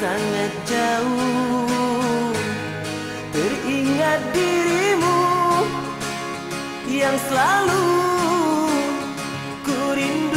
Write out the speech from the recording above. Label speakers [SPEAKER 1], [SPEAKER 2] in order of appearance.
[SPEAKER 1] sangat jauh. Teringat dirimu Yang selalu ku rindu.